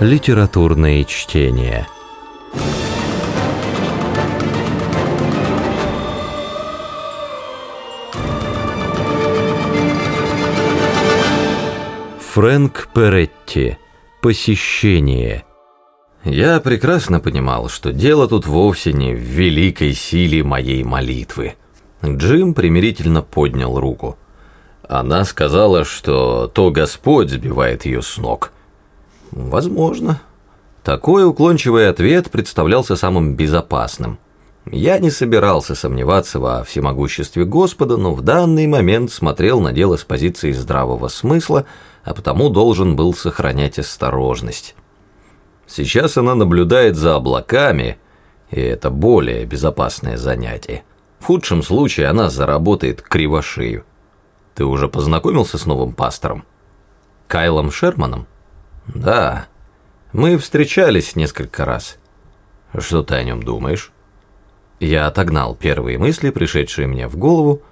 Литературные чтения. Фрэнк Перетти. Посещение. Я прекрасно понимал, что дело тут вовсе не в великой силе моей молитвы. Джим примирительно поднял руку. Она сказала, что то Господь сбивает ее с ног. Возможно. Такой уклончивый ответ представлялся самым безопасным. Я не собирался сомневаться во всемогуществе Господа, но в данный момент смотрел на дело с позиции здравого смысла, а потому должен был сохранять осторожность. Сейчас она наблюдает за облаками, и это более безопасное занятие. В худшем случае она заработает кривошею. Ты уже познакомился с новым пастором? Кайлом Шерманом? Да. Мы встречались несколько раз. Что ты о нем думаешь? Я отогнал первые мысли, пришедшие мне в голову,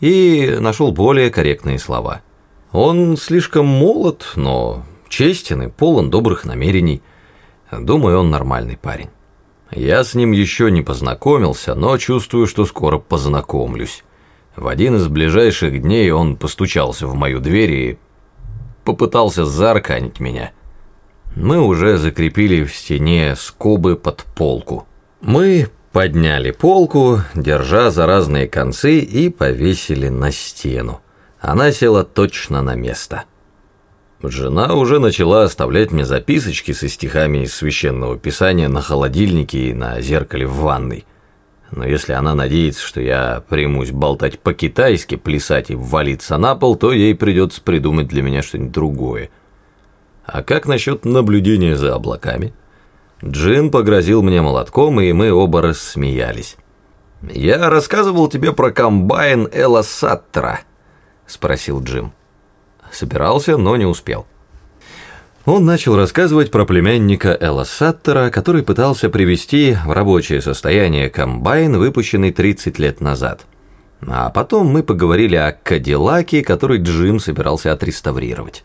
и нашел более корректные слова. Он слишком молод, но честен и полон добрых намерений. Думаю, он нормальный парень. Я с ним еще не познакомился, но чувствую, что скоро познакомлюсь. В один из ближайших дней он постучался в мою дверь и попытался заарканить меня. Мы уже закрепили в стене скобы под полку. Мы подняли полку, держа за разные концы, и повесили на стену. Она села точно на место. Жена уже начала оставлять мне записочки со стихами из священного писания на холодильнике и на зеркале в ванной. Но если она надеется, что я примусь болтать по-китайски, плясать и валиться на пол, то ей придется придумать для меня что-нибудь другое. А как насчет наблюдения за облаками? Джин погрозил мне молотком, и мы оба рассмеялись. «Я рассказывал тебе про комбайн Элла Саттера», — спросил Джим. Собирался, но не успел. Он начал рассказывать про племянника Элла Саттера, который пытался привести в рабочее состояние комбайн, выпущенный 30 лет назад. А потом мы поговорили о Кадиллаке, который Джим собирался отреставрировать.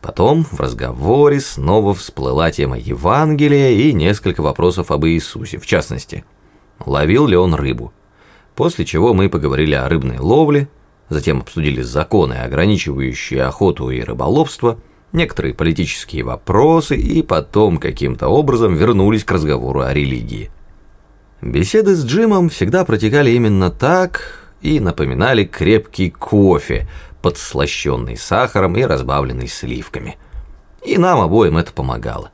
Потом в разговоре снова всплыла тема Евангелия и несколько вопросов об Иисусе, в частности, ловил ли он рыбу. После чего мы поговорили о рыбной ловле, затем обсудили законы, ограничивающие охоту и рыболовство, некоторые политические вопросы и потом каким-то образом вернулись к разговору о религии. Беседы с Джимом всегда протекали именно так и напоминали крепкий кофе, подслащенный сахаром и разбавленный сливками. И нам обоим это помогало.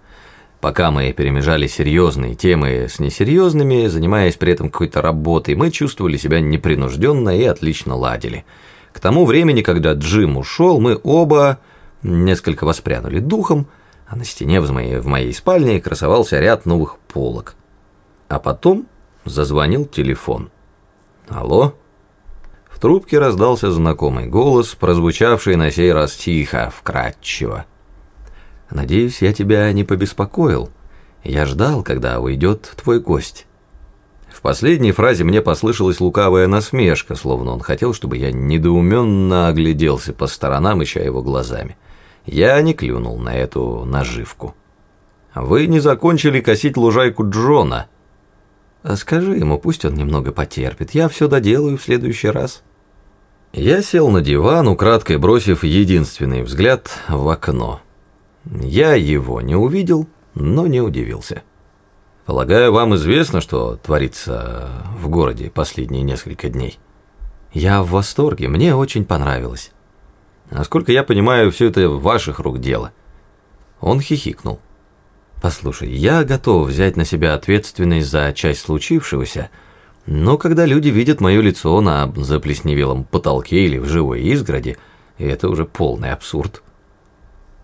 Пока мы перемежали серьезные темы с несерьезными, занимаясь при этом какой-то работой, мы чувствовали себя непринужденно и отлично ладили. К тому времени, когда Джим ушел, мы оба несколько воспрянули духом, а на стене в моей, в моей спальне красовался ряд новых полок. А потом зазвонил телефон. «Алло?» Трубке раздался знакомый голос, прозвучавший на сей раз тихо, вкрадчиво. Надеюсь, я тебя не побеспокоил. Я ждал, когда уйдет твой гость». В последней фразе мне послышалась лукавая насмешка, словно он хотел, чтобы я недоуменно огляделся по сторонам, ища его глазами. Я не клюнул на эту наживку. «Вы не закончили косить лужайку Джона?» «Скажи ему, пусть он немного потерпит, я все доделаю в следующий раз». Я сел на диван, украдкой бросив единственный взгляд в окно. Я его не увидел, но не удивился. Полагаю, вам известно, что творится в городе последние несколько дней. Я в восторге, мне очень понравилось. Насколько я понимаю, все это ваших рук дело. Он хихикнул. Послушай, я готов взять на себя ответственность за часть случившегося, но когда люди видят мое лицо на заплесневелом потолке или в живой изгороди, это уже полный абсурд.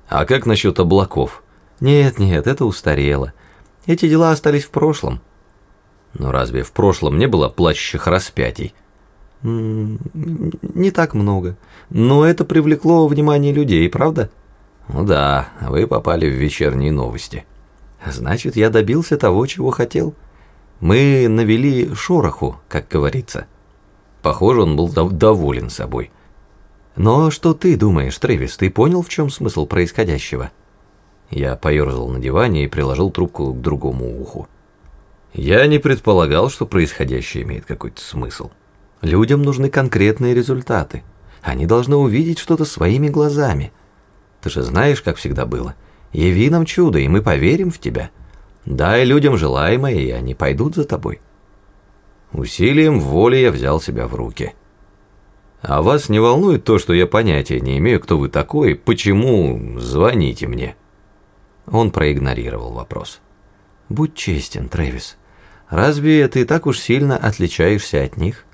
А как насчет облаков? Нет, нет, это устарело. Эти дела остались в прошлом. Но разве в прошлом не было плачущих распятий? Не так много. Но это привлекло внимание людей, правда? Ну да, вы попали в вечерние новости. Значит, я добился того, чего хотел. Мы навели шороху, как говорится. Похоже, он был доволен собой. Но что ты думаешь, Трэвис, ты понял, в чем смысл происходящего? Я поерзал на диване и приложил трубку к другому уху. Я не предполагал, что происходящее имеет какой-то смысл. Людям нужны конкретные результаты. Они должны увидеть что-то своими глазами. Ты же знаешь, как всегда было. Яви нам чудо, и мы поверим в тебя. Дай людям желаемое, и они пойдут за тобой. Усилием воли я взял себя в руки. А вас не волнует то, что я понятия не имею, кто вы такой, почему звоните мне?» Он проигнорировал вопрос. «Будь честен, Трэвис. Разве ты так уж сильно отличаешься от них?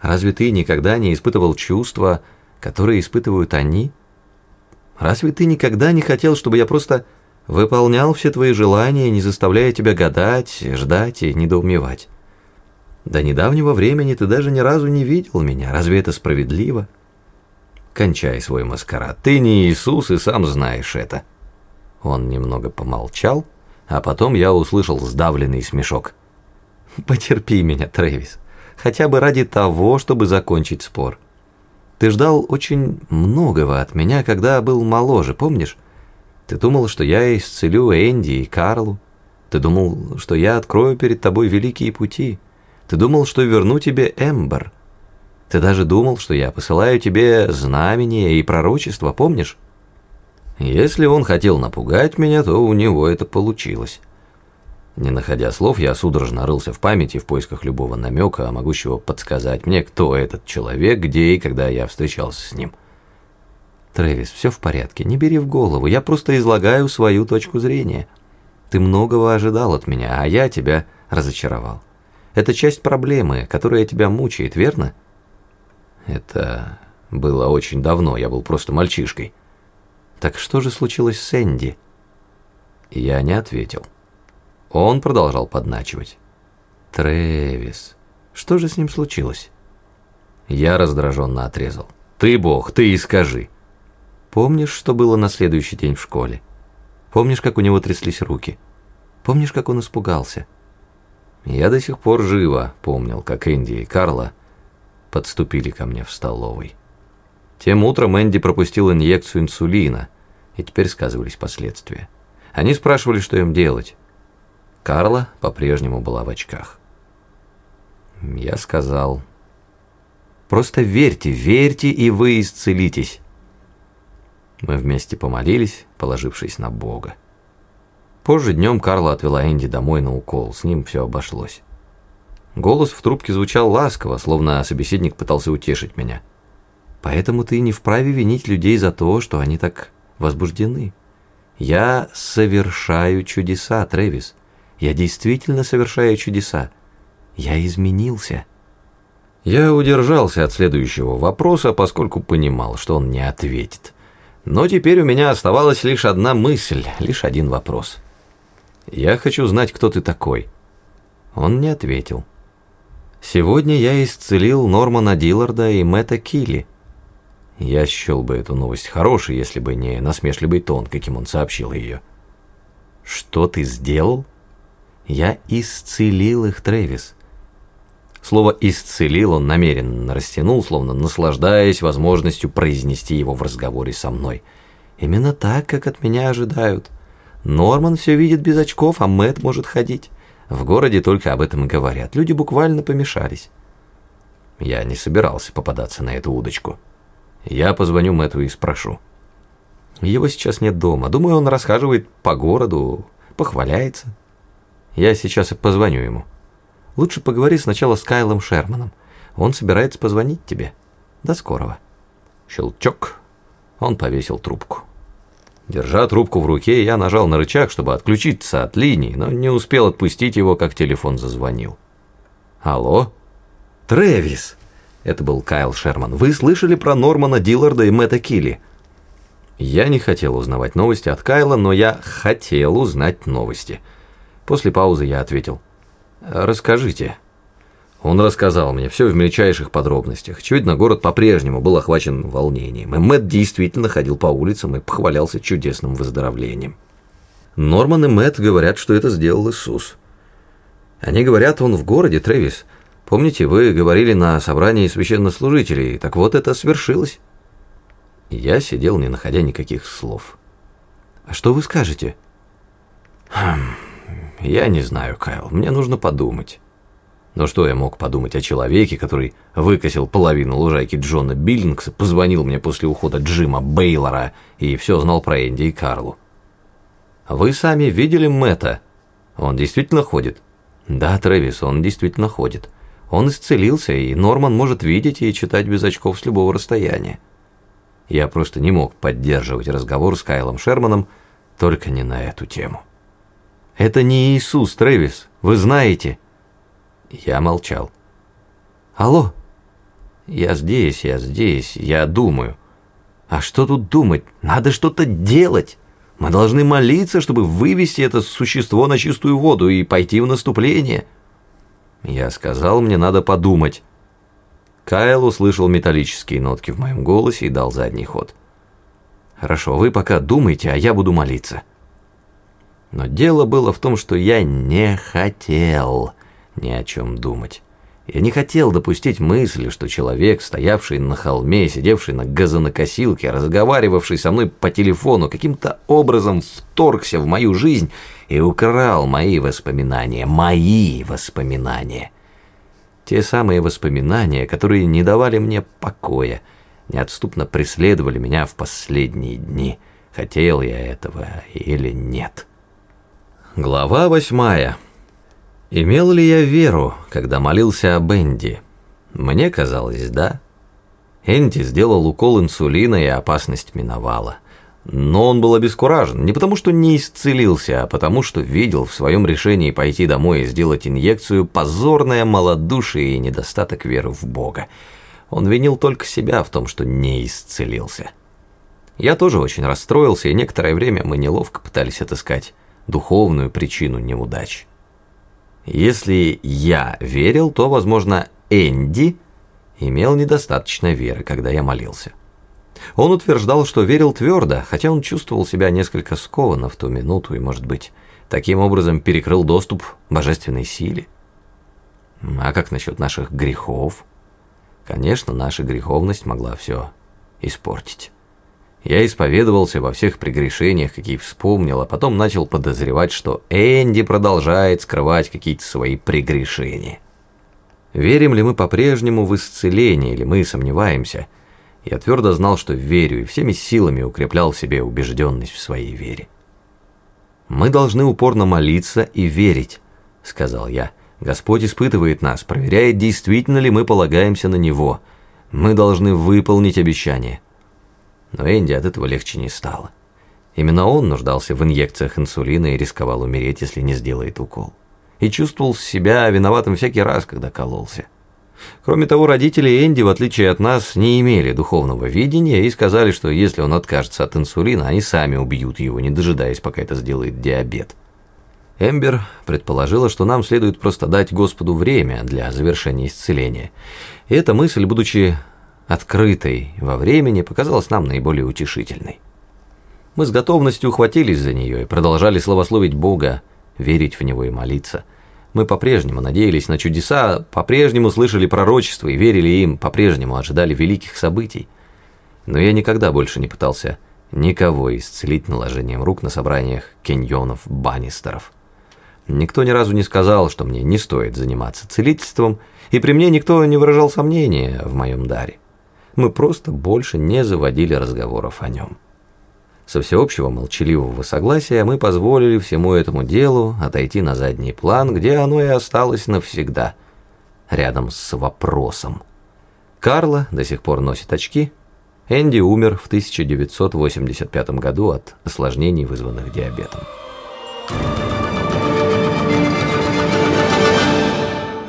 Разве ты никогда не испытывал чувства, которые испытывают они? Разве ты никогда не хотел, чтобы я просто выполнял все твои желания, не заставляя тебя гадать, ждать и недоумевать?» До недавнего времени ты даже ни разу не видел меня. Разве это справедливо? Кончай свой маскарад. Ты не Иисус и сам знаешь это. Он немного помолчал, а потом я услышал сдавленный смешок. Потерпи меня, Трэвис. Хотя бы ради того, чтобы закончить спор. Ты ждал очень многого от меня, когда был моложе, помнишь? Ты думал, что я исцелю Энди и Карлу. Ты думал, что я открою перед тобой великие пути. Ты думал, что верну тебе Эмбер. Ты даже думал, что я посылаю тебе знамения и пророчества, помнишь? Если он хотел напугать меня, то у него это получилось. Не находя слов, я судорожно рылся в памяти в поисках любого намека, могущего подсказать мне, кто этот человек, где и когда я встречался с ним. Трэвис, все в порядке, не бери в голову, я просто излагаю свою точку зрения. Ты многого ожидал от меня, а я тебя разочаровал. Это часть проблемы, которая тебя мучает, верно? Это было очень давно, я был просто мальчишкой. Так что же случилось с Энди? Я не ответил. Он продолжал подначивать. Трэвис, что же с ним случилось? Я раздраженно отрезал. Ты бог, ты и скажи. Помнишь, что было на следующий день в школе? Помнишь, как у него тряслись руки? Помнишь, как он испугался? Я до сих пор живо помнил, как Энди и Карла подступили ко мне в столовой. Тем утром Энди пропустил инъекцию инсулина, и теперь сказывались последствия. Они спрашивали, что им делать. Карла по-прежнему была в очках. Я сказал, «Просто верьте, верьте, и вы исцелитесь». Мы вместе помолились, положившись на Бога. Позже днем Карла отвела Энди домой на укол, с ним все обошлось. Голос в трубке звучал ласково, словно собеседник пытался утешить меня. Поэтому ты не вправе винить людей за то, что они так возбуждены. Я совершаю чудеса, Трэвис. Я действительно совершаю чудеса. Я изменился. Я удержался от следующего вопроса, поскольку понимал, что он не ответит. Но теперь у меня оставалась лишь одна мысль, лишь один вопрос. «Я хочу знать, кто ты такой». Он не ответил. «Сегодня я исцелил Нормана Дилларда и Мэтта Килли». Я счел бы эту новость хорошей, если бы не насмешливый тон, каким он сообщил ее. «Что ты сделал?» «Я исцелил их, Трэвис». Слово «исцелил» он намеренно растянул, словно наслаждаясь возможностью произнести его в разговоре со мной. «Именно так, как от меня ожидают». Норман все видит без очков, а Мэт может ходить. В городе только об этом и говорят. Люди буквально помешались. Я не собирался попадаться на эту удочку. Я позвоню Мэту и спрошу. Его сейчас нет дома. Думаю, он расхаживает по городу, похваляется. Я сейчас и позвоню ему. Лучше поговори сначала с Кайлом Шерманом. Он собирается позвонить тебе. До скорого. Щелчок. Он повесил трубку. Держа трубку в руке, я нажал на рычаг, чтобы отключиться от линии, но не успел отпустить его, как телефон зазвонил. «Алло?» «Трэвис!» Это был Кайл Шерман. «Вы слышали про Нормана Дилларда и Мэтта Килли?» Я не хотел узнавать новости от Кайла, но я хотел узнать новости. После паузы я ответил. «Расскажите». Он рассказал мне все в мельчайших подробностях. Очевидно, город по-прежнему был охвачен волнением, и Мэтт действительно ходил по улицам и похвалялся чудесным выздоровлением. Норман и Мэтт говорят, что это сделал Иисус. Они говорят, он в городе, Трэвис. Помните, вы говорили на собрании священнослужителей, так вот это свершилось. Я сидел, не находя никаких слов. А что вы скажете? Хм, я не знаю, Кайл, мне нужно подумать. Но что я мог подумать о человеке, который выкосил половину лужайки Джона Биллингса, позвонил мне после ухода Джима Бейлора и все знал про Энди и Карлу? Вы сами видели Мэтта? Он действительно ходит? Да, Трэвис, он действительно ходит. Он исцелился, и Норман может видеть и читать без очков с любого расстояния. Я просто не мог поддерживать разговор с Кайлом Шерманом, только не на эту тему. «Это не Иисус, Трэвис, вы знаете». Я молчал. «Алло?» «Я здесь, я здесь, я думаю». «А что тут думать? Надо что-то делать!» Мы должны молиться, чтобы вывести это существо на чистую воду и пойти в наступление. Я сказал, мне надо подумать. Кайл услышал металлические нотки в моем голосе и дал задний ход. Хорошо, вы пока думайте, а я буду молиться. Но дело было в том, что я не хотел ни о чем думать. Я не хотел допустить мысли, что человек, стоявший на холме, сидевший на газонокосилке, разговаривавший со мной по телефону, каким-то образом вторгся в мою жизнь и украл мои воспоминания, мои воспоминания. Те самые воспоминания, которые не давали мне покоя, неотступно преследовали меня в последние дни, хотел я этого или нет. Глава восьмая. Имел ли я веру, когда молился о Бенди? Мне казалось, да. Энди сделал укол инсулина, и опасность миновала. Но он был обескуражен, не потому что не исцелился, а потому что видел в своем решении пойти домой и сделать инъекцию позорное малодушие и недостаток веры в Бога. Он винил только себя в том, что не исцелился. Я тоже очень расстроился, и некоторое время мы неловко пытались отыскать духовную причину неудач. Если я верил, то, возможно, Энди имел недостаточно веры, когда я молился. Он утверждал, что верил твердо, хотя он чувствовал себя несколько скованно в ту минуту и, может быть, таким образом перекрыл доступ божественной силе. А как насчет наших грехов? Конечно, наша греховность могла все испортить. Я исповедовался во всех прегрешениях, какие вспомнил, а потом начал подозревать, что Энди продолжает скрывать какие-то свои прегрешения. Верим ли мы по-прежнему в исцеление, или мы сомневаемся? Я твердо знал, что верю, и всеми силами укреплял в себе убежденность в своей вере. «Мы должны упорно молиться и верить», — сказал я. «Господь испытывает нас, проверяет, действительно ли мы полагаемся на Него. Мы должны выполнить обещание». Но Энди от этого легче не стало. Именно он нуждался в инъекциях инсулина и рисковал умереть, если не сделает укол. И чувствовал себя виноватым всякий раз, когда кололся. Кроме того, родители Энди, в отличие от нас, не имели духовного видения и сказали, что если он откажется от инсулина, они сами убьют его, не дожидаясь, пока это сделает диабет. Эмбер предположила, что нам следует просто дать Господу время для завершения исцеления. И эта мысль, будучи открытой во времени, показалась нам наиболее утешительной. Мы с готовностью ухватились за нее и продолжали славословить Бога, верить в Него и молиться. Мы по-прежнему надеялись на чудеса, по-прежнему слышали пророчества и верили им, по-прежнему ожидали великих событий. Но я никогда больше не пытался никого исцелить наложением рук на собраниях кеньонов-баннистеров. Никто ни разу не сказал, что мне не стоит заниматься целительством, и при мне никто не выражал сомнения в моем даре мы просто больше не заводили разговоров о нем. Со всеобщего молчаливого согласия мы позволили всему этому делу отойти на задний план, где оно и осталось навсегда, рядом с вопросом. Карла до сих пор носит очки. Энди умер в 1985 году от осложнений, вызванных диабетом.